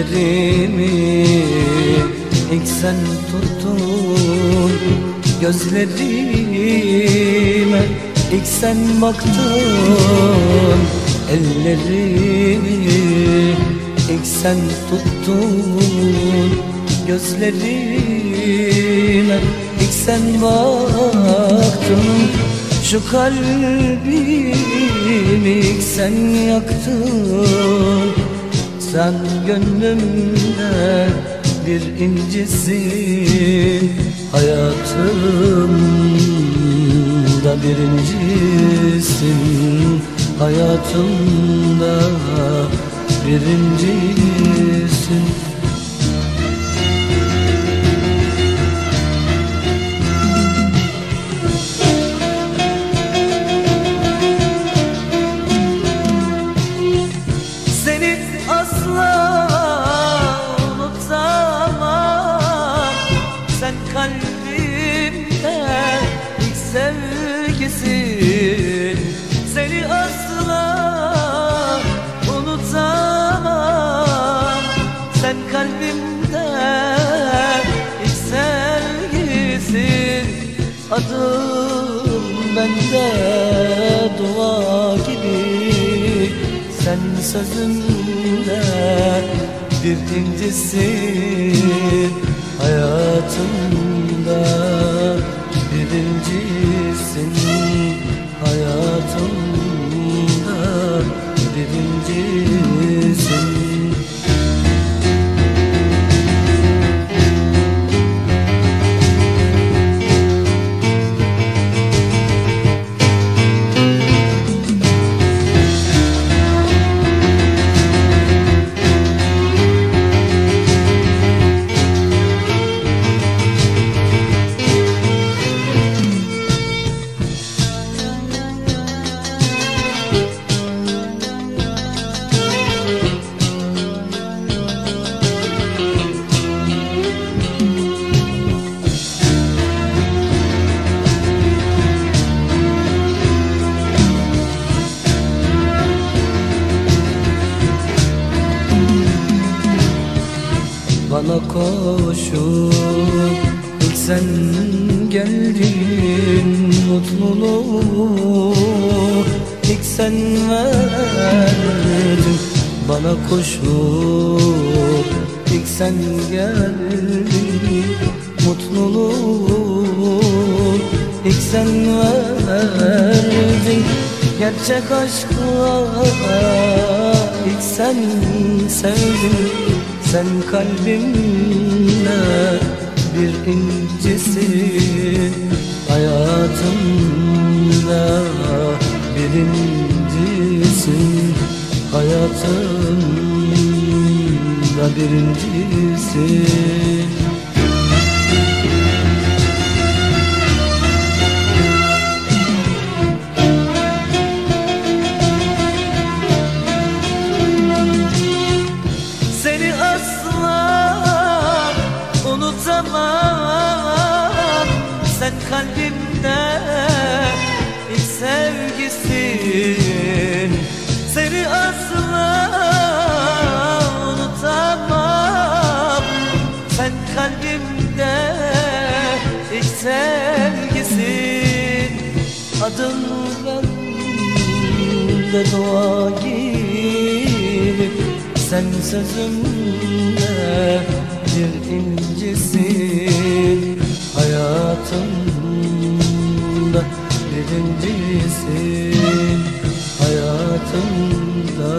Ellerimi ilk sen tuttun Gözlerime ilk sen baktın Ellerimi ilk sen tuttun Gözlerime ilk sen baktın Şu kalbimi ilk sen yaktın Sen gönlümde bir incisin Hayatımda birincisin Hayatımda birincisin kalbimde ilk sevgisin Adım bende dua gibi. Sen sözümde bir incisin Hayatımda Bana koşup ilk sen geldin mutluluğu. İlk sen verdin Bana koşup ilk sen geldin mutluluğu. İlk sen verdin Gerçek aşkla ilk sen sevdin sen kalbimde bir incisin Hayatımda birincisin Hayatımda birincisin sevgisin. Seni asla unutamam. Sen kalbimde ilk sevgisin. Adın bende dua gibi. Sen sözümde bir incisin. Hayatımda birincisin Hayatımda